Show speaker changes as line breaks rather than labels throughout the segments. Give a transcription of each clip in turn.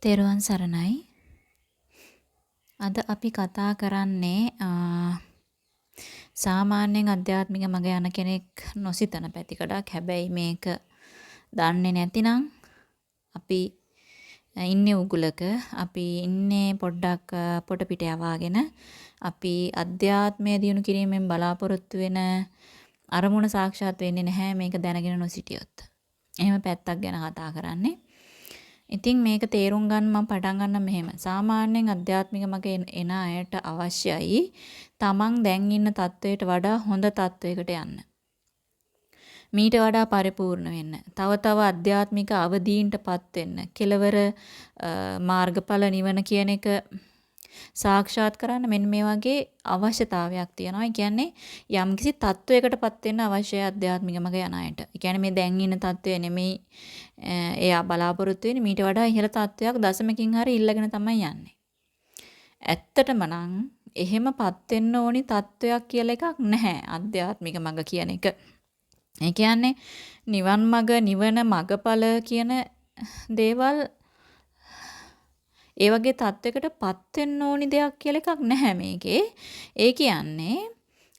තෙරුවන් සරණයි. අද අපි කතා කරන්නේ සාමාන්‍යයෙන් අධ්‍යාත්මික මග යන කෙනෙක් නොසිතන පැතිකඩක්. හැබැයි මේක දන්නේ නැතිනම් අපි ඉන්නේ උගුලක. අපි ඉන්නේ පොඩ්ඩක් පොට පිට යවාගෙන අපි අධ්‍යාත්මය දියුණු කිරීමෙන් බලාපොරොත්තු වෙන අරමුණ සාක්ෂාත් වෙන්නේ නැහැ මේක දැනගෙන නොසිටියොත්. එහෙම පැත්තක් ගැන කතා කරන්නේ. ඉතින් මේක තේරුම් ගන්න මම පටන් ගන්න මෙහෙම. සාමාන්‍යයෙන් අධ්‍යාත්මික මග එන අයට අවශ්‍යයි තමන් දැන් ඉන්න තත්වයට වඩා හොඳ තත්වයකට යන්න. මීට වඩා පරිපූර්ණ වෙන්න. තව තව අධ්‍යාත්මික අවදීන්ටපත් වෙන්න. කෙලවර මාර්ගඵල නිවන කියන එක සාක්ෂාත් කරන්න මෙන්න මේ වගේ අවශ්‍යතාවයක් තියෙනවා. ඒ කියන්නේ යම්කිසි තත්වයකටපත් වෙන්න අවශ්‍ය ආධ්‍යාත්මික මග යන අයට. ඒ කියන්නේ මේ දැන් ඉන්න තත්වය නෙමෙයි එයා බලාපොරොත්තු වෙන්නේ මීට වඩා ඉහළ තත්වයක් දශමකින් හරි ඉල්ලගෙන තමයි යන්නේ. ඇත්තටම නම් එහෙමපත් වෙන්න ඕනි තත්වයක් කියලා එකක් නැහැ ආධ්‍යාත්මික මග කියන එක. ඒ කියන්නේ නිවන් මග නිවන මගඵල කියන දේවල් ඒ වගේ තත්වයකටපත් වෙන්න ඕනි දෙයක් කියලා එකක් නැහැ මේකේ. ඒ කියන්නේ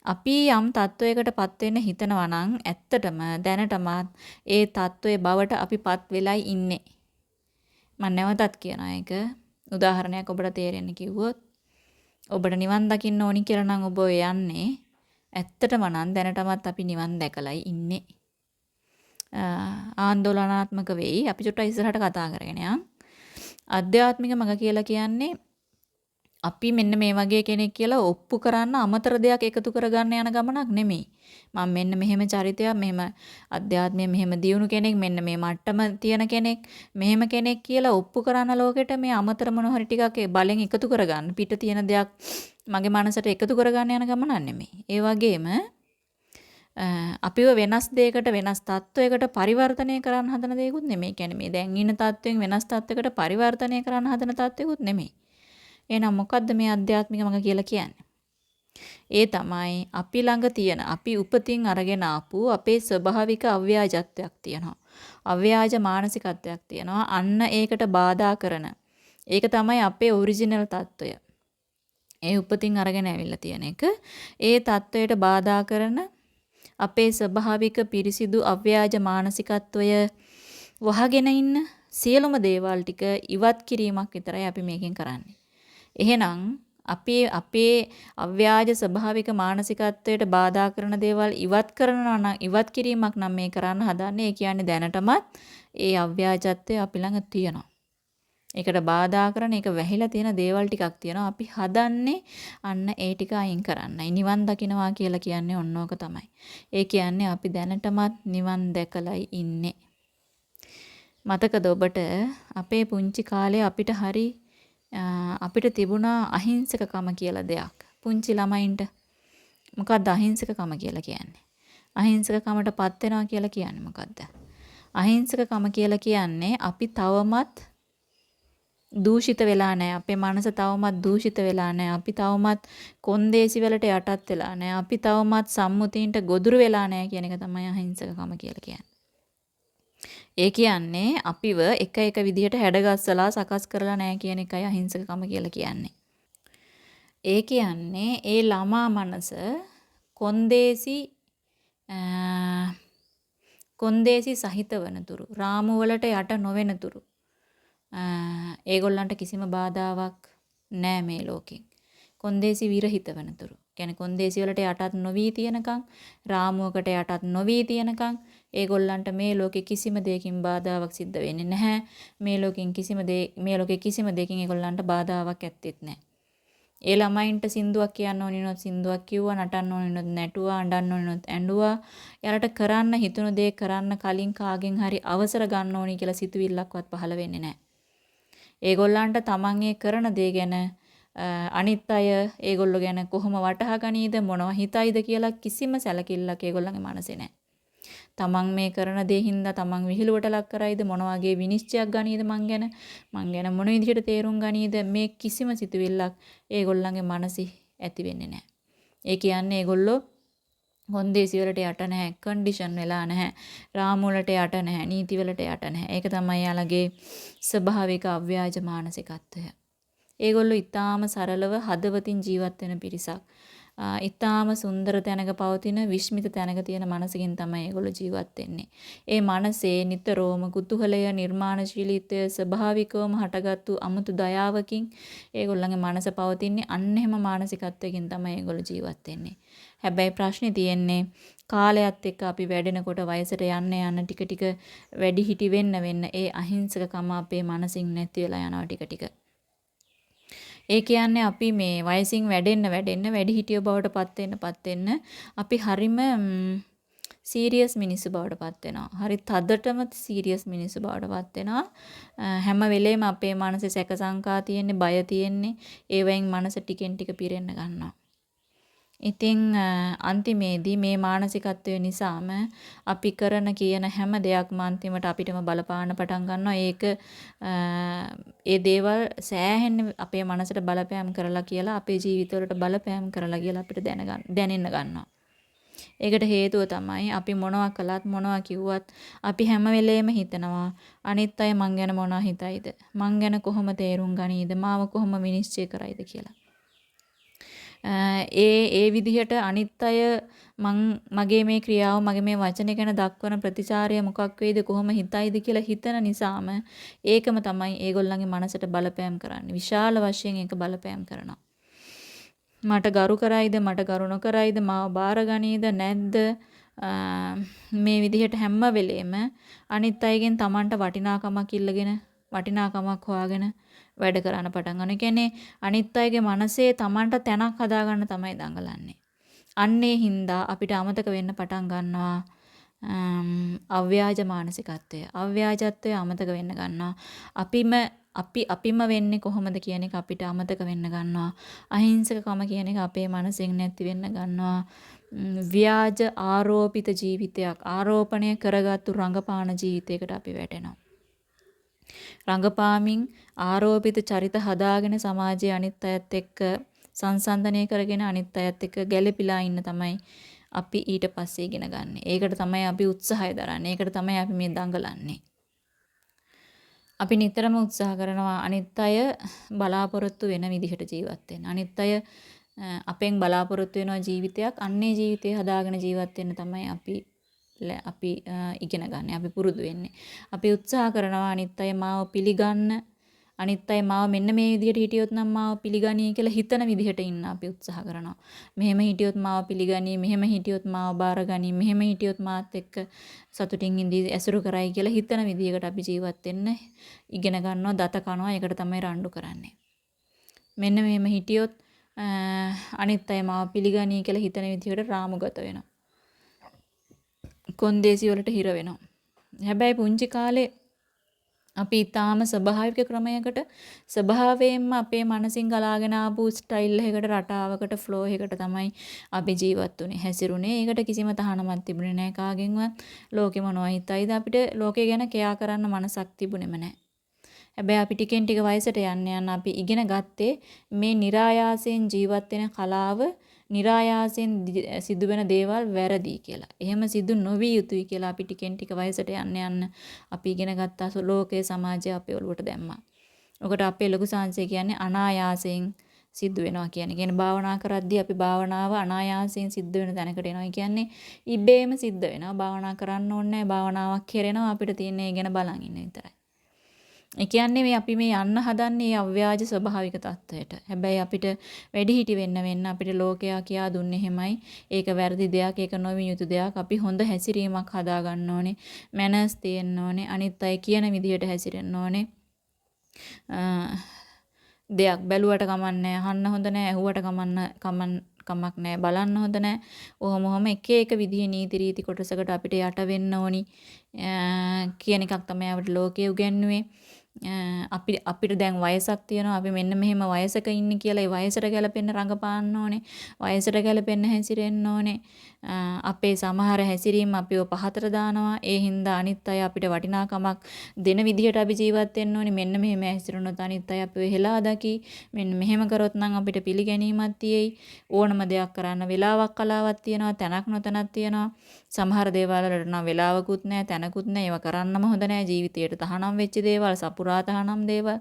අපි යම් තත්වයකටපත් වෙන්න හිතනවා නම් ඇත්තටම දැනටමත් ඒ තත්වයේ බවට අපිපත් වෙලයි ඉන්නේ. මම නැවතත් කියනවා ඒක. උදාහරණයක් ඔබට තේරෙන්න කිව්වොත් ඔබට නිවන් දකින්න ඕනි කියලා නම් ඔබ යන්නේ ඇත්තටම නම් දැනටමත් අපි නිවන් දැකලයි ඉන්නේ. ආందోලනාත්මක වෙයි. අපි චුට්ටක් ඉස්සරහට කතා කරගෙන යන්. අධ්‍යාත්මික මඟ කියලා කියන්නේ අපි මෙන්න මේ වගේ කෙනෙක් කියලා ඔප්පු කරන්න අමතර දෙයක් එකතු කරගන්න යන ගමනක් නෙමෙයි. මම මෙන්න මෙහෙම චරිතයක්, මෙහෙම අධ්‍යාත්මය මෙහෙම දියුණු කෙනෙක්, මෙන්න මේ මට්ටම තියෙන කෙනෙක්, මෙහෙම කෙනෙක් කියලා ඔප්පු කරන ලෝකෙට මේ අමතර මොන හරි ටිකක් බලෙන් එකතු කරගන්න පිට තියෙන දෙයක් මගේ මනසට එකතු කරගන්න යන ගමනක් නෙමෙයි. ඒ වගේම අපිව වෙනස් දෙයකට වෙනස් තත්වයකට පරිවර්තනය කරන්න හදන දෙයක්ුත් නෙමෙයි. කියන්නේ මේ දැන් ඉන්න තත්වයෙන් වෙනස් තත්වයකට පරිවර්තනය කරන්න හදන තත්වයකුත් නෙමෙයි. එහෙනම් මොකද්ද මේ අධ්‍යාත්මික මඟ කියලා කියන්නේ? ඒ තමයි අපි ළඟ තියෙන අපි උපතින් අරගෙන ආපු අපේ ස්වභාවික අව්‍යාජත්වයක් තියෙනවා. අව්‍යාජ මානසිකත්වයක් තියෙනවා. අන්න ඒකට බාධා කරන. ඒක තමයි අපේ ඔරිජිනල් తত্ত্বය. ඒ උපතින් අරගෙන ඇවිල්ලා තියෙන එක. ඒ తত্ত্বයට බාධා කරන අපේ ස්වභාවික පිරිසිදු අව්‍යාජ මානසිකත්වය වහගෙන ඉන්න සියලුම දේවල් ටික ඉවත් කිරීමක් විතරයි අපි මේකෙන් කරන්නේ. එහෙනම් අපි අපේ අව්‍යාජ ස්වභාවික මානසිකත්වයට බාධා කරන දේවල් ඉවත් කරනවා නම් ඉවත් කිරීමක් නම් මේ කරන්න හදන්නේ. ඒ කියන්නේ දැනටමත් ඒ අව්‍යාජත්වය අපි ළඟ තියෙනවා. ඒකට බාධා කරන ඒක වැහිලා තියෙන දේවල් ටිකක් තියෙනවා. අපි හදන්නේ අන්න ඒ ටික අයින් කරන්නයි. නිවන් දකින්නවා කියලා කියන්නේ ඔන්නෝක තමයි. ඒ කියන්නේ අපි දැනටමත් නිවන් දැකලයි ඉන්නේ. මතකද ඔබට අපේ පුංචි කාලේ අපිට හරි අපිට තිබුණා අහිංසකකම කියලා දෙයක්. පුංචි ළමයින්ට මොකක්ද අහිංසකකම කියලා කියන්නේ? අහිංසකකමටපත් වෙනවා කියලා කියන්නේ මොකද්ද? අහිංසකකම කියලා කියන්නේ අපි තවමත් දූෂිත වෙලා නැහැ. අපේ මනස තවමත් දූෂිත වෙලා නැහැ. අපි තවමත් කොන්දේසි වලට යටත් වෙලා නැහැ. අපි තවමත් සම්මුතියින්ට ගොදුරු වෙලා නැහැ කියන එක තමයි අහිංසකකම කියලා කියන්නේ. ඒ කියන්නේ අපිව එක එක විදිහට හැඩගස්සලා සකස් කරලා නැහැ කියන එකයි අහිංසකකම කියලා කියන්නේ. ඒ කියන්නේ ඒ ළමා මනස කොන්දේසි කොන්දේසි සහිත වනතුරු රාමු වලට යට නොවෙන තුරු ඒගොල්ලන්ට කිසිම බාධාවක් නෑ මේ ලෝකෙන්. කොන්දේසි විරහිත වෙනතුරු. කියන්නේ කොන්දේසි වලට යටත් නොවි තියනකම් රාමුවකට යටත් නොවි තියනකම් ඒගොල්ලන්ට මේ ලෝකේ කිසිම දෙයකින් බාධාවක් සිද්ධ වෙන්නේ නැහැ. මේ ලෝකෙන් කිසිම දේ මේ ලෝකේ කිසිම දෙයකින් ඒගොල්ලන්ට බාධාවක් ඇත්තෙත් නැහැ. ඒ ළමයින්ට සින්දුවක් කියන්න ඕනි නොත් සින්දුවක් කිව්වා නටන්න ඕනි නොත් නැටුවා අඬන්න ඕනි නොත් ඇඬුවා එයාලට කරන්න හිතුණු දේ කරන්න කලින් කාගෙන් හරි අවසර ගන්න ඕනි කියලා සිතුවිල්ලක්වත් පහළ වෙන්නේ නැහැ. ඒගොල්ලන්ට තමන් කරන දේ ගැන අනිත් අය ඒගොල්ලෝ ගැන කොහොම වටහා ගනීද මොනව හිතයිද කියලා කිසිම සැලකිල්ලක් ඒගොල්ලන්ගේ මනසේ නැහැ. තමන් මේ කරන දේ හින්දා තමන් විහිළුවට ලක් කරයිද මොන වගේ විනිශ්චයක් ගනීද මං ගැන මං ගැන මොන විදිහට තේරුම් ගනීද මේ කිසිම සිතුවිල්ලක් ඒගොල්ලන්ගේ මනසි ඇති වෙන්නේ නැහැ. ඒ කියන්නේ ඒගොල්ලෝ කොන්දේසි වලට යට නැහැ, කන්ඩිෂන් වෙලා නැහැ, රාමු වලට යට නැහැ, නීති වලට යට නැහැ. ඒක තමයි යාළගේ ස්වභාවික අව්‍යාජ මානසිකත්වය. ඒගොල්ලෝ ඊටාම සරලව හදවතින් ජීවත් වෙන පිරිසක්. ඊටාම සුන්දර තැනක පවතින විශ්මිත තැනක තියෙන මනසකින් තමයි ඒගොල්ලෝ ජීවත් වෙන්නේ. ඒ මනසේ නිතරම කුතුහලය, නිර්මාණශීලීත්වය ස්වභාවිකවම හටගත්තු අමුතු දයාවකින් ඒගොල්ලන්ගේ මනස පවතින්නේ අන්න එහෙම මානසිකත්වයකින් තමයි ඒගොල්ලෝ ජීවත් වෙන්නේ. හැබැයි ප්‍රශ්නේ තියෙන්නේ කාලයත් එක්ක අපි වැඩෙනකොට වයසට යන්න යන්න ටික ටික වැඩි හිටි වෙන්න වෙන්න ඒ අහිංසකකම අපේ මනසින් නැති වෙලා යනවා ටික ටික. ඒ කියන්නේ අපි මේ වයසින් වැඩෙන්න වැඩෙන්න වැඩිහිටියෝ බවට පත් වෙන්න පත් වෙන්න අපි හරිම සීරියස් මිනිස්සු බවට පත් වෙනවා. හරි තදටම සීරියස් මිනිස්සු බවට පත් වෙනවා. හැම වෙලේම අපේ මනසේ සැක සංකා තියෙන්නේ, බය තියෙන්නේ. ඒවෙන් මනස ටිකෙන් ටික පිරෙන්න ගන්නවා. ඉතින් අන්තිමේදී මේ මානසිකත්වය නිසාම අපි කරන කියන හැම දෙයක්ම අන්තිමට අපිටම බලපාන්න පටන් ගන්නවා. ඒක ඒ දේවල් සෑහෙන අපේ මනසට බලපෑම් කරලා කියලා අපේ ජීවිතවලට බලපෑම් කරලා කියලා අපිට දැනගන්න දැනෙන්න ගන්නවා. ඒකට හේතුව තමයි අපි මොනවා කළත් මොනවා කිව්වත් අපි හැම වෙලේම හිතනවා අනිත් අය මං ගැන මොනවා හිතයිද මං ගැන කොහොම තේරුම් ගනීද මාව කොහොම විනිශ්චය කරයිද කියලා. ඒ ඒ විදිහට අනිත් අය මං මගේ මේ ක්‍රියාව මගේ මේ වචනේ ගැන දක්වන ප්‍රතිචාරය මොකක් වේද කොහොම හිතයිද කියලා හිතන නිසාම ඒකම තමයි ඒගොල්ලන්ගේ මනසට බලපෑම් කරන්නේ. විශාල වශයෙන් ඒක බලපෑම් කරනවා. මට ගරු කරයිද මට ගරු නොකරයිද මාව බාරගනීද නැද්ද මේ විදිහට හැම වෙලේම අනිත් අයගෙන් Tamanට වටිනාකමක් ඉල්ලගෙන වටිනාකමක් හොයාගෙන වැඩ කරන්න පටන් ගන්න. කියන්නේ අනිත් අයගේ මනසේ Tamanට තැනක් හදාගන්න තමයි දඟලන්නේ. අන්නේ හින්දා අපිට අමතක වෙන්න පටන් ගන්නවා අව්‍යාජ මානසිකත්වය. අව්‍යාජත්වය අමතක වෙන්න ගන්නවා. අපිම අපි අපිම වෙන්නේ කොහොමද කියන එක අපිට අමතක වෙන්න ගන්නවා. අහිංසකකම කියන එක අපේ මනසෙන් නැති වෙන්න ගන්නවා. ව්‍යාජ ආරෝපිත ජීවිතයක් ආරෝපණය කරගත්තු රංගපාන ජීවිතයකට අපි වැටෙනවා. රංගපාමින් ආරෝපිත චරිත හදාගෙන සමාජයේ අනිත් අයත් එක්ක සංසන්දනය කරගෙන අනිත් අයත් එක්ක ගැළපීලා ඉන්න තමයි අපි ඊට පස්සේ ඉගෙන ගන්න. ඒකට තමයි අපි උත්සාහය දරන්නේ. ඒකට තමයි අපි මේ දඟලන්නේ. අපි නිතරම උත්සාහ කරනවා අනිත් අය බලාපොරොත්තු වෙන විදිහට ජීවත් වෙන්න. අනිත් අය අපෙන් බලාපොරොත්තු වෙන ජීවිතයක් අන්නේ ජීවිතය හදාගෙන ජීවත් වෙන්න තමයි අපි අපි ඉගෙන ගන්න. අපි පුරුදු වෙන්නේ. අපි උත්සාහ කරනවා අනිත් අය මාව පිළිගන්න අනිත් අය මාව මෙන්න මේ විදිහට හිටියොත් නම් මාව පිළිගනී කියලා හිතන විදිහට ඉන්න අපි උත්සාහ කරනවා. මෙහෙම හිටියොත් මාව පිළිගනී, මෙහෙම හිටියොත් මාව බාරගනී, මෙහෙම හිටියොත් මාත් එක්ක සතුටින් ඉඳී ඇසුරු කරයි කියලා හිතන විදිහකට අපි ජීවත් වෙන්න ඉගෙන ගන්නවා, දත කනවා. ඒකට තමයි රණ්ඩු කරන්නේ. මෙන්න මෙහෙම හිටියොත් අනිත් අය මාව පිළිගනී කියලා හිතන විදිහට රාමුගත වෙනවා. කොන්දේසි වලට හිර වෙනවා. හැබැයි පුංචි කාලේ අපි ඊටාම ස්වභාවික ක්‍රමයකට ස්වභාවයෙන්ම අපේ මනසින් ගලාගෙන ආපු ස්ටයිල් එකකට රටාවකට ෆ්ලෝ එකකට තමයි අපි ජීවත් වුනේ හැසිරුනේ. ඒකට කිසිම තහනමක් තිබුණේ නැහැ කාගෙන්වත්. ලෝකෙ මොනවා හිතයිද අපිට ලෝකේ ගැන කෙයා කරන්න මනසක් තිබුණෙම නැහැ. හැබැයි අපි ටිකෙන් ටික වයසට යන්න යන අපි ඉගෙන ගත්තේ මේ નિરાයාසයෙන් ජීවත් වෙන කලාව નિરાයාසයෙන් සිදුවෙන දේවල් වැරදි කියලා. එහෙම සිදු නොවිය යුතුයි කියලා අපි ටිකෙන් ටික වයසට යන්න යන්න අපි ඉගෙන ගත්තා ලෝකයේ සමාජය අපේ ඔළුවට දැම්මා. ඔකට අපේ ලොකු සංසය කියන්නේ අනායාසයෙන් සිද්ධ වෙනවා කියන්නේ. කියන්නේ භාවනා කරද්දී අපි භාවනාව අනායාසයෙන් සිද්ධ වෙන තැනකට එනවා. කියන්නේ ඉබේම සිද්ධ වෙනවා. භාවනා කරන්න ඕනේ නැහැ. භාවනාවක් කරනවා අපිට තියෙන්නේ ඒ ගැන බලන් ඉන්න විතරයි. ඒ කියන්නේ මේ අපි මේ යන්න හදන්නේ අව්‍යාජ ස්වභාවික තත්ත්වයට. හැබැයි අපිට වැඩිහිටි වෙන්න වෙන්න අපිට ලෝකයා කියා දුන්නේ එහෙමයි. ඒක වැරදි දෙයක්, ඒක නොවිය යුතු දෙයක්. අපි හොඳ හැසිරීමක් හදා ගන්න ඕනේ. මැනර්ස් තියෙන්න ඕනේ. අනිත් අය කියන විදිහට හැසිරෙන්න ඕනේ. දෙයක් බැලුවට කමන්නේ අහන්න හොඳ නෑ ඇහුවට කමන්න කමන් කමක් නෑ බලන්න හොඳ නෑ ඔහොම ඔහොම එක එක විදිහේ නීති රීති කොටසකට අපිට යට වෙන්න ඕනි කියන එකක් තමයි අපිට ලෝකයේ උගන්වුවේ අපි අපිට දැන් වයසක් තියෙනවා. අපි මෙන්න මෙහෙම වයසක ඉන්නේ කියලා ඒ වයසට ගැලපෙන්න රඟපාන්න ඕනේ. වයසට ගැලපෙන්න හැසිරෙන්න ඕනේ. අපේ සමහර හැසිරීම් අපිව පහතට දානවා. ඒ හින්දා අනිත් අය අපිට වටිනාකමක් දෙන විදිහට අපි ජීවත් වෙන්න ඕනේ. මෙන්න මෙහෙම හැසිරුණොත් අනිත් අය අපිව හෙලා දකි. මෙන්න මෙහෙම කරොත් නම් අපිට පිළිගැනීමක් තියෙයි. ඕනම දෙයක් කරන්න වෙලාවක් කලාවක් තියෙනවා. තැනක් නොතැනක් තියෙනවා. සමහර දේවල් වලට නම් වෙලාවකුත් නැහැ තැනකුත් නැහැ. ඒවා කරන්නම හොඳ නැහැ. ජීවිතයට තහනම් වෙච්ච දේවල් සපුරා තහනම් දේවල්.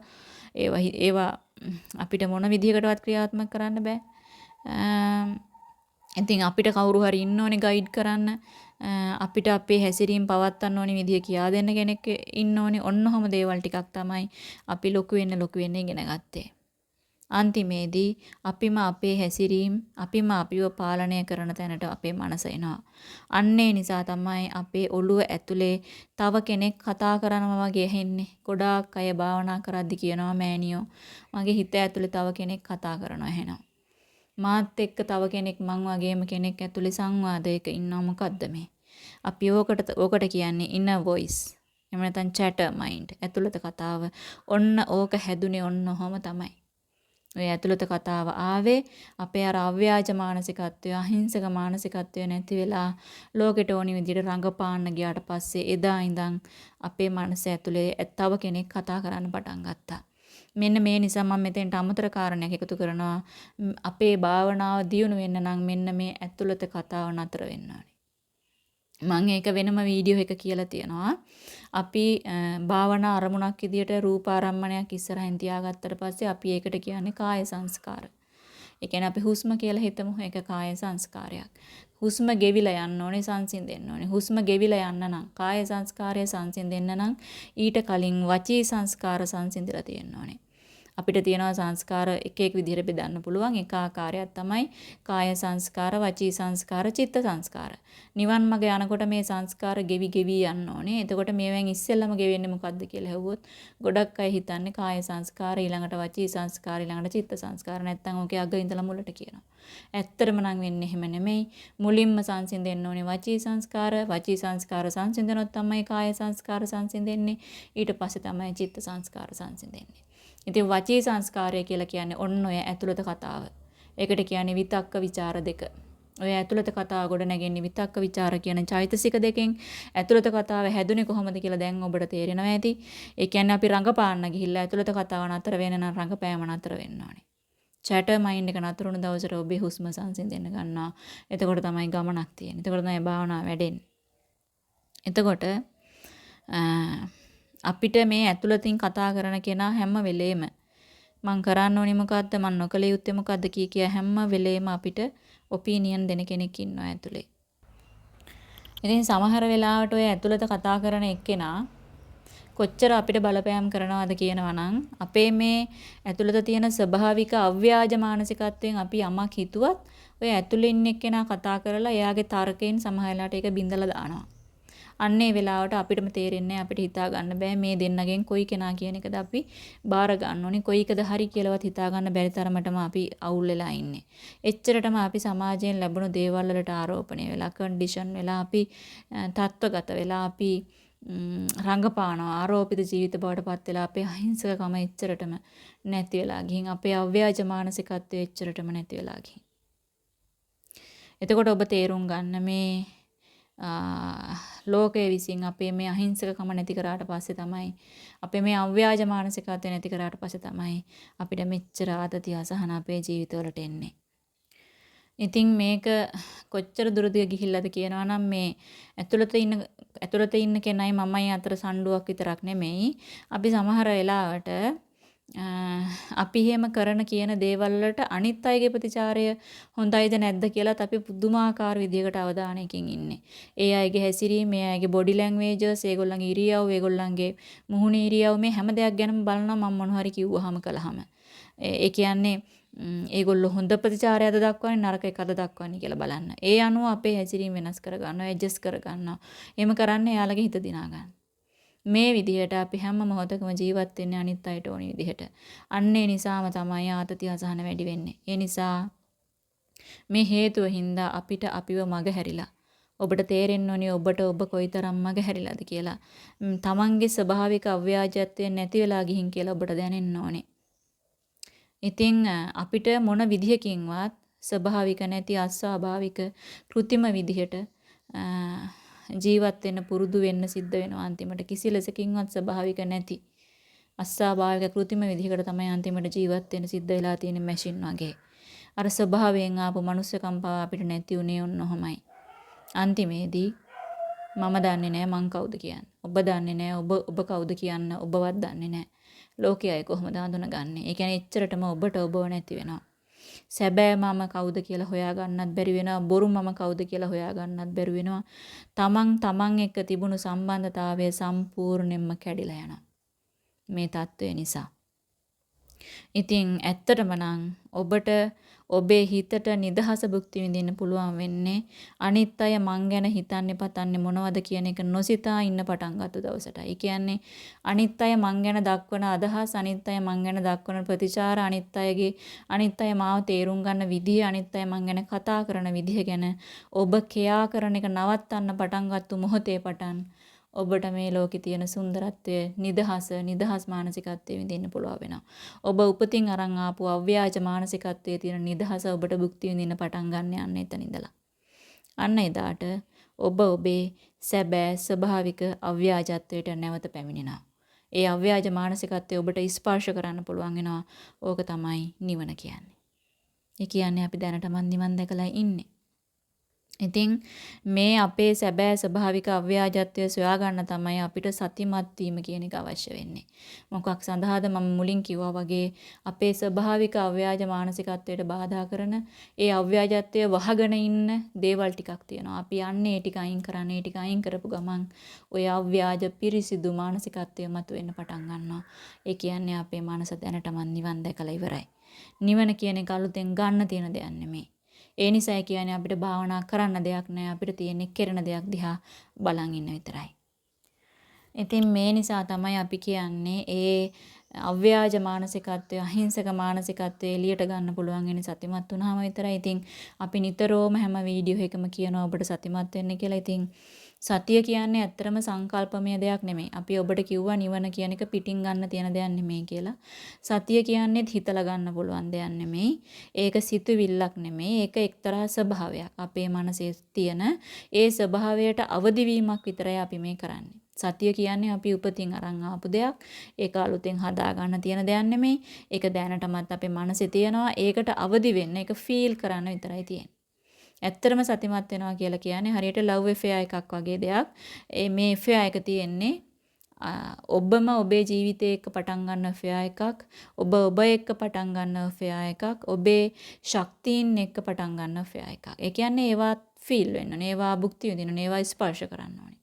ඒවා ඒවා අපිට මොන විදිහකටවත් ක්‍රියාත්මක කරන්න බෑ. ඉතින් අපිට කවුරු හරි ඉන්න ඕනේ ගයිඩ් කරන්න අපිට අපේ හැසිරීම පවත්වන්න ඕනේ විදිය කියා දෙන්න කෙනෙක් ඉන්න ඕනේ ඔන්නෝම දේවල් ටිකක් තමයි අපි ලොකු වෙන්න ලොකු වෙන්න ඉගෙන ගත්තේ අන්තිමේදී අපිම අපේ හැසිරීම් අපිම අපිව පාලනය කරන තැනට අපේ මනස එනවා. අන්නේ නිසා තමයි අපේ ඔළුව ඇතුලේ තව කෙනෙක් කතා කරනවා වගේ ඇහෙන්නේ. ගොඩාක් අය භාවනා කරද්දි කියනවා මෑනියෝ මගේ හිත ඇතුලේ තව කෙනෙක් කතා කරනවා ඇහෙනවා. මාත් එක්ක තව කෙනෙක් මං වගේම කෙනෙක් ඇතුලේ සංවාදයක ඉන්නවා මොකද්ද මේ? අපි ඕකට ඕකට කියන්නේ inner voice. එහෙම නැත්නම් chatter mind. ඇතුළත කතාව. ඔන්න ඕක හැදුනේ ඔන්න ඔහොම තමයි. ඔය ඇතුළත කතාව ආවේ අපේ අර අව්‍යාජ මානසිකත්වය අහිංසක මානසිකත්වය නැති වෙලා ලෝකෙට ඕනි විදිහට රඟපාන්න ගියාට පස්සේ එදා ඉඳන් අපේ මනස ඇතුලේ තව කෙනෙක් කතා කරන්න පටන් ගත්තා. මෙන්න මේ නිසා මම මෙතෙන්ට අමතර කාරණයක් එකතු කරනවා අපේ භාවනාව දියුණු වෙන්න නම් මෙන්න මේ ඇතුළත කතාව නතර වෙන්න ඕනේ. මම ඒක වෙනම වීඩියෝ එක කියලා තියෙනවා. අපි භාවනා අරමුණක් විදියට රූපාරම්මණයක් ඉස්සරහින් තියාගත්තට පස්සේ අපි ඒකට කියන්නේ කාය සංස්කාර. ඒ කියන්නේ අපි හුස්ම කියලා හිතමු ඒක කාය සංස්කාරයක්. හුස්ම ගෙවිලා යන්න ඕනේ සංසිඳෙන්න ඕනේ. හුස්ම ගෙවිලා යන්න නම් කාය සංස්කාරය සංසිඳෙන්න නම් ඊට කලින් වචී සංස්කාර සංසිඳලා තියෙන්න ඕනේ. අපිට තියෙනවා සංස්කාර එක එක විදිහට බෙදන්න පුළුවන්. එක ආකාරයක් තමයි කාය සංස්කාර, වචී සංස්කාර, චිත්ත සංස්කාර. නිවන් මඟ යනකොට මේ සංස්කාර ගෙවි ගෙවි යන්න ඕනේ. එතකොට මේවෙන් ඉස්සෙල්ලම ගෙවෙන්නේ මොකද්ද කියලා හෙව්වොත් ගොඩක් අය හිතන්නේ කාය සංස්කාර ඊළඟට වචී සංස්කාර ඊළඟට චිත්ත සංස්කාර නැත්තම් ඔකේ අග ඉඳලා මුලට කියනවා. ඇත්තටම නම් වෙන්නේ එහෙම නෙමෙයි. මුලින්ම සංසිඳෙන්න ඕනේ වචී සංස්කාර. වචී සංස්කාර සංසිඳනොත් තමයි කාය සංස්කාර සංසිඳෙන්නේ. ඊට පස්සේ තමයි චිත්ත සංස්කාර සංසිඳෙන්නේ. ඉතින් වචී සංස්කාරය කියලා කියන්නේ ඔන්න ඔය ඇතුළත කතාව. ඒකට කියන්නේ විතක්ක ਵਿਚාර දෙක. ඔය ඇතුළත කතාව ගොඩ නැගෙන්නේ විතක්ක ਵਿਚාර කියන චෛතසික දෙකෙන්. ඇතුළත කතාව හැදුනේ කොහොමද කියලා දැන් ඔබට තේරෙනවා ඇති. ඒ කියන්නේ අපි රඟපාන්න ගිහිල්ලා ඇතුළත කතාව නතර වෙන නම් රඟපෑම නතර වෙන්න ඕනේ. චැටර් මයින්ඩ් එක නතර වුණ දවසට ඔබේ හුස්ම සංසිඳෙන්න ගන්නවා. එතකොට තමයි ගමනක් තියෙන්නේ. එතකොට තමයි භාවනාව වැඩෙන්නේ. එතකොට අපිට මේ ඇතුළතින් කතා කරන කෙනා හැම වෙලේම මං කරන්න ඕනි මොකද්ද මං නොකල යුත්තේ මොකද්ද කී කිය හැම වෙලේම අපිට ඔපිනියන් දෙන කෙනෙක් ඉන්නවා ඇතුලේ. ඉතින් සමහර වෙලාවට ඔය ඇතුළත කතා කරන එක්කෙනා කොච්චර අපිට බලපෑම් කරනවද කියනවා නම් අපේ මේ ඇතුළත තියෙන ස්වභාවික අව්‍යාජ මානසිකත්වයෙන් අපි යමක් හිතුවත් ඔය ඇතුළේ ඉන්න එක්කෙනා කතා කරලා එයාගේ තර්කයෙන් සමහරලාට ඒක බින්දලා දානවා. අන්න ඒ වෙලාවට අපිටම තේරෙන්නේ අපිට හිතා ගන්න බෑ මේ දෙන්නගෙන් කොයි කෙනා කියන එකද අපි බාර ගන්න ඕනේ කොයි එකද හරි කියලාවත් හිතා ගන්න බැරි තරමටම අපි අවුල් වෙලා ඉන්නේ. එච්චරටම අපි සමාජයෙන් ලැබුණු දේවල් වලට ආරෝපණය වෙලා කන්ඩිෂන් වෙලා අපි තත්ත්වගත වෙලා අපි රංගපානවා ආරෝපිත ජීවිත බවට පත් වෙලා අපේ අහිංසකකම එච්චරටම නැති වෙලා ගිහින් අපේ අව්‍යාජ මානසිකත්වය එච්චරටම නැති වෙලා ගිහින්. එතකොට ඔබ තේරුම් ගන්න මේ ලෝකයේ විසින් අපේ මේ අහිංසකකම නැති කරාට පස්සේ තමයි අපේ මේ අව්‍යාජ මානසිකත්වය නැති කරාට පස්සේ තමයි අපිට මෙච්චර ආතතිය අසහන අපේ ජීවිතවලට එන්නේ. ඉතින් මේක කොච්චර දුරද ගිහිල්ලාද කියනවා නම් මේ ඇතුළත ඉන්න ඇතුළත ඉන්න කෙනයි මමයි අතර සම්ඩුවක් විතරක් නෙමෙයි. අපි සමහර වෙලාවට අපි එහෙම කරන කියන දේවල් වලට අනිත් අයගේ ප්‍රතිචාරය හොඳයිද නැද්ද කියලාත් අපි පුදුමාකාර විදිහකට අවධානයකින් ඉන්නේ. ඒ අයගේ හැසිරීම, ඒ අයගේ බොඩි ලැන්ග්වේජස්, ඒගොල්ලන්ගේ ඉරියව්, ඒගොල්ලන්ගේ මුහුණ ඉරියව් මේ හැම දෙයක් ගැනම බලනවා මම මොන හරි කිව්වහම කළාම. ඒ කියන්නේ ඒගොල්ලෝ හොඳ ප්‍රතිචාරයක්ද දක්වන්නේ නරක එකක්ද දක්වන්නේ කියලා බලන්න. ඒ අනුව අපේ හැසිරීම වෙනස් කර ගන්නවා, ඇඩ්ජස්ට් කර ගන්නවා. එහෙම කරන්නේ එයාලගේ හිත දිනා ගන්න. මේ විදිහට අපි හැම මොහොතකම ජීවත් වෙන්නේ අනිත් අයට ඕන විදිහට. අන්න ඒ නිසාම තමයි ආතති අසහන වැඩි වෙන්නේ. ඒ නිසා මේ හේතුව හින්දා අපිට අපිව මග හැරිලා ඔබට තේරෙන්න ඕනේ ඔබට ඔබ කොයිතරම් මග හැරිලාද කියලා. තමන්ගේ ස්වභාවික අව්‍යාජත්වය නැති වෙලා ගිහින් කියලා ඔබට දැනෙන්න ඕනේ. ඉතින් අපිට මොන විදිහකින්වත් ස්වභාවික නැති අස්වාභාවික કૃතිම විදිහට ජීවත් වෙන්න පුරුදු වෙන්න සිද්ධ වෙනවා අන්තිමට කිසි ලෙසකින්වත් ස්වභාවික නැති අස්වාභාවික કૃතිම විදිහකට තමයි අන්තිමට ජීවත් වෙන්න සිද්ධ වෙලා තියෙන මැෂින් වගේ. අර ස්වභාවයෙන් ආපු මනුස්සකම් පවා අපිට නැති උනේ ඔන්නෝමයි. අන්තිමේදී මම දන්නේ නැහැ මං කවුද කියන්නේ. ඔබ දන්නේ නැහැ ඔබ ඔබ කවුද කියන්න ඔබවත් දන්නේ නැහැ. ලෝකයේ අය කොහොමද හඳුනගන්නේ? ඒ කියන්නේ එච්චරටම ඔබට ඔබව නැති වෙනවා. සැබෑ මම කවුද කියලා හොයාගන්නත් බැරි වෙනවා. බොරු මම කවුද කියලා හොයාගන්නත් බැරි වෙනවා. තමන් තමන් එක්ක තිබුණු සම්බන්ධතාවය සම්පූර්ණයෙන්ම කැඩිලා යනවා. මේ తත්වය නිසා. ඉතින් ඇත්තටම නම් ඔබට ඔබේ හිතට නිදහස භුක්ති විඳින්න පුළුවන් වෙන්නේ අනිත් අය මං ගැන හිතන්නේ පතන්නේ මොනවද කියන එක නොසිතා ඉන්න පටන් ගත්ත දවසටයි. ඒ කියන්නේ අනිත් අය මං ගැන දක්වන අදහස් අනිත් අය මං ගැන දක්වන ප්‍රතිචාර අනිත් අයගේ අනිත් අය මාව තේරුම් ගන්න විදිහ අනිත් අය මං ගැන කතා කරන විදිහ ගැන ඔබ කෙයා කරන එක නවත්තන්න පටන් ගත්ත මොහොතේ පටන් ඔබට මේ ලෝකේ තියෙන සුන්දරත්වය නිදහස නිදහස් මානසිකත්වයේ විඳින්න පුළුවන් වෙනවා. ඔබ උපතින් අරන් ආපු අව්‍යාජ මානසිකත්වයේ තියෙන නිදහස ඔබට භුක්ති විඳින්න පටන් ගන්න යන්න එතන ඉඳලා. අන්න එදාට ඔබ ඔබේ සැබෑ ස්වභාවික අව්‍යාජත්වයට නැවත පැමිණෙනවා. ඒ අව්‍යාජ මානසිකත්වය ඔබට ස්පර්ශ කරන්න පුළුවන් වෙනවා. ඕක තමයි නිවන කියන්නේ. ඒ කියන්නේ අපි දැනටමත් නිවන් දැකලා ඉන්නේ. ඉතින් මේ අපේ සැබෑ ස්වභාවික අව්‍යාජත්වය සොයා ගන්න තමයි අපිට සතිමත් වීම කියන එක අවශ්‍ය වෙන්නේ. මොකක් සඳහාද මම මුලින් කිව්වා වගේ අපේ ස්වභාවික අව්‍යාජ මානසිකත්වයට බාධා කරන ඒ අව්‍යාජත්වය වහගෙන ඉන්න දේවල් ටිකක් තියෙනවා. අපි යන්නේ ඒ ටික අයින් කරන්නේ ඒ ටික අයින් කරපු ගමන් ඔය අව්‍යාජ පිරිසිදු මානසිකත්වය මතුවෙන්න පටන් ගන්නවා. ඒ කියන්නේ අපේ මනස දැනටමත් නිවන් දැකලා ඉවරයි. නිවන කියන එක අලුතෙන් ගන්න තියෙන දෙයක් නෙමෙයි. ඒ නිසායි කියන්නේ අපිට භාවනා කරන්න දෙයක් නැහැ. අපිට තියෙන්නේ කෙරෙන දෙයක් දිහා බලන් ඉන්න විතරයි. ඉතින් මේ නිසා තමයි අපි කියන්නේ ඒ අව්‍යාජ මානසිකත්වය අහිංසක මානසිකත්වය එළියට ගන්න පුළුවන් වෙන්නේ සතිමත් වුණාම විතරයි. ඉතින් අපි නිතරම හැම වීඩියෝ එකම කියනවා ඔබට සතිමත් වෙන්න කියලා. ඉතින් සතිය කියන්නේ ඇත්තරම සංකල්පමය දෙයක් නෙමෙයි. අපි ඔබට කිව්වා නිවන කියන එක පිටින් ගන්න තියෙන දෙයක් නෙමෙයි කියලා. සතිය කියන්නේත් හිතලා ගන්න පුළුවන් දෙයක් නෙමෙයි. ඒක සිතුවිල්ලක් නෙමෙයි. ඒක එක්තරා ස්වභාවයක්. අපේ මනසේ තියෙන ඒ ස්වභාවයට අවදි වීමක් විතරයි අපි මේ කරන්නේ. සතිය කියන්නේ අපි උපතින් අරන් ආපු දෙයක්. ඒක අලුතෙන් හදා ගන්න තියෙන දෙයක් නෙමෙයි. ඒක දැනටමත් අපේ මනසේ තියෙනවා. ඒකට අවදි වෙන්න, ඒක ෆීල් කරන්න විතරයි තියෙන්නේ. ඇත්තටම සතිමත් වෙනවා කියලා කියන්නේ හරියට ලව් එෆෙයා එකක් වගේ දෙයක්. ඒ මේ එෆෙයා එක තියෙන්නේ ඔබම ඔබේ ජීවිතේ එක්ක පටන් ගන්න ෆෙයා එකක් ඔබ ඔබ එක්ක පටන් ගන්න ෆෙයා එකක් ඔබේ ශක්තියින් එක්ක පටන් ගන්න ෆෙයා එකක්. ඒ කියන්නේ ඒවා ෆීල් වෙන්න ඕනේ. ඒවා භුක්ති විඳින්න ඕනේ. ඒවා ස්පර්ශ කරන්න ඕනේ.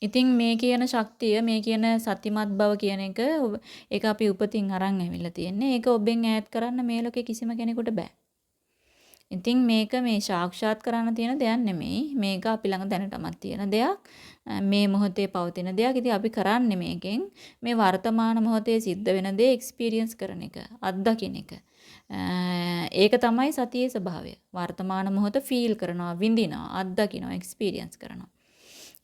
ඉතින් මේ කියන ශක්තිය මේ කියන සතිමත් බව කියන එක ඒක අපි උපතින් අරන් ඇවිල්ලා තියෙන්නේ. ඒක ඔබෙන් ඈත් කරන්න මේ ලෝකේ කිසිම කෙනෙකුට බෑ. ඉතින් මේක මේ සාක්ෂාත් කරන්න තියෙන දෙයක් නෙමෙයි. මේක අපි ළඟ දැනටමත් තියෙන දෙයක්. මේ මොහොතේ පවතින දෙයක්. ඉතින් අපි කරන්නේ මේකෙන් මේ වර්තමාන මොහොතේ සිද්ධ වෙන දේ එක්ස්පීරියන්ස් කරන එක, අත්දකින්න එක. ඒක තමයි සතියේ ස්වභාවය. වර්තමාන මොහොත ෆීල් කරනවා, විඳිනවා, අත්දකින්නවා, එක්ස්පීරියන්ස් කරනවා.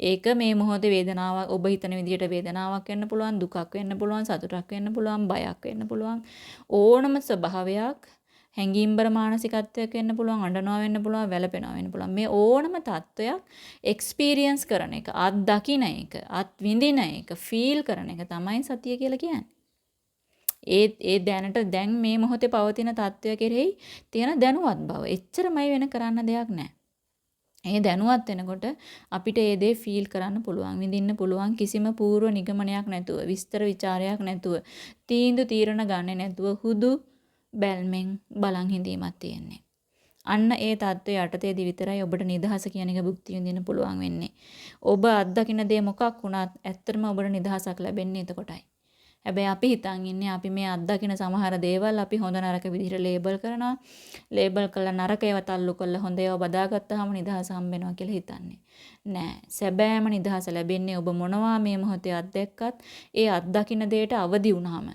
ඒක මේ මොහොතේ වේදනාවක් ඔබ හිතන විදිහට වේදනාවක් වෙන්න පුළුවන් දුකක් වෙන්න පුළුවන් සතුටක් වෙන්න පුළුවන් බයක් වෙන්න පුළුවන් ඕනම ස්වභාවයක් හැඟීම්බර මානසිකත්වයක් වෙන්න පුළුවන් අඬනවා වෙන්න පුළුවන් වැළපෙනවා වෙන්න පුළුවන්. මේ ඕනම තත්වයක් එක්ස්පීරියන්ස් කරන එක අත් දකින එක අත් විඳින එක ෆීල් කරන එක තමයි සතිය කියලා කියන්නේ. ඒ ඒ දැනට දැන් මේ මොහොතේ පවතින තත්වය කෙරෙහි තියෙන දැනුවත් බව. එච්චරමයි වෙන කරන්න දෙයක් නැහැ ඒ දැනුවත් වෙනකොට අපිට ඒ දේ ෆීල් කරන්න පුළුවන් විඳින්න පුළුවන් කිසිම පූර්ව නිගමනයක් නැතුව විස්තර ਵਿਚාරයක් නැතුව තීන්දුව තීරණ ගන්නේ නැතුව හුදු බැල්මෙන් බලන් හිඳීමක් තියෙන්නේ. අන්න ඒ தত্ত্বය යටතේදී විතරයි ඔබට නිදහස කියන එක භුක්ති විඳින්න පුළුවන් වෙන්නේ. ඔබ අත්දකින දේ මොකක් වුණත් ඇත්තටම ඔබට නිදහසක් ලැබෙන්නේ එතකොටයි. හැබැයි අපි හිතන් ඉන්නේ අපි මේ අත්දකින සමහර දේවල් අපි හොඳ නරක විදිහට ලේබල් කරනවා. ලේබල් කළා නරක ඒවා තල්ලු කළා හොඳ ඒවා බදාගත්තාම නිදහස හම්බෙනවා කියලා හිතන්නේ. නෑ. සැබෑම නිදහස ලැබෙන්නේ ඔබ මොනවා මේ මොහොතේ අත්දැක්කත් ඒ අත්දකින දේට අවදි වුණාම.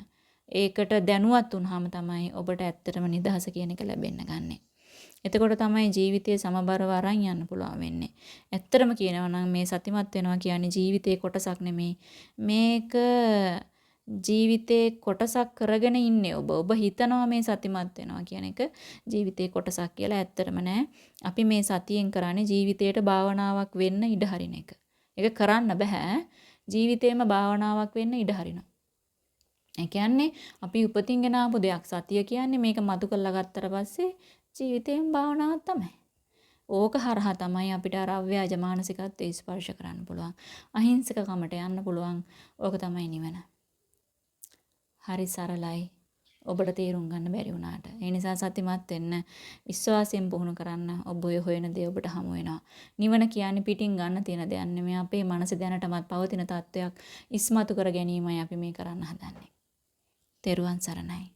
ඒකට දැනුවත් වුනහම තමයි ඔබට ඇත්තටම නිදහස කියන එක ලැබෙන්න ගන්නෙ. එතකොට තමයි ජීවිතයේ සමබරව අරන් යන්න පුළුවන් වෙන්නේ. ඇත්තටම කියනවා නම් මේ සතිමත් වෙනවා කියන්නේ ජීවිතයේ කොටසක් නෙමෙයි. මේක ජීවිතේ කොටසක් කරගෙන ඉන්නේ ඔබ. ඔබ හිතනවා මේ සතිමත් වෙනවා කියන එක ජීවිතේ කොටසක් කියලා ඇත්තටම නෑ. අපි මේ සතියෙන් කරන්නේ ජීවිතේට භාවනාවක් වෙන්න ඉඩ හරින එක. ඒක කරන්න බෑ. ජීවිතේම භාවනාවක් වෙන්න ඉඩ හරිනවා. ඒ කියන්නේ අපි උපතින් ගෙන ආපු දෙයක් සතිය කියන්නේ මේක මතු කරලා ගත්තට පස්සේ ජීවිතේම භාවනාවක් තමයි. ඕක හරහා තමයි අපිට අර අව්‍යාජ මානසිකත්වයේ ස්පර්ශ කරන්න පුළුවන්. අහිංසක කමට යන්න පුළුවන්. ඕක තමයි නිවන. හරි සරලයි. ඔබට තේරුම් ගන්න බැරි වුණාට. ඒ නිසා සතිමත් වෙන්න, විශ්වාසයෙන් පුහුණු කරන්න. ඔබ ඔය හොයන දේ ඔබට හමු වෙනවා. නිවන කියන්නේ පිටින් ගන්න තියෙන දෙයක් නෙමෙයි. අපේ මනස දැනටමත් පවතින තත්වයක් ඉස්මතු කර ගැනීමයි අපි මේ කරන්න හදන්නේ. තෙරුවන් සරණයි.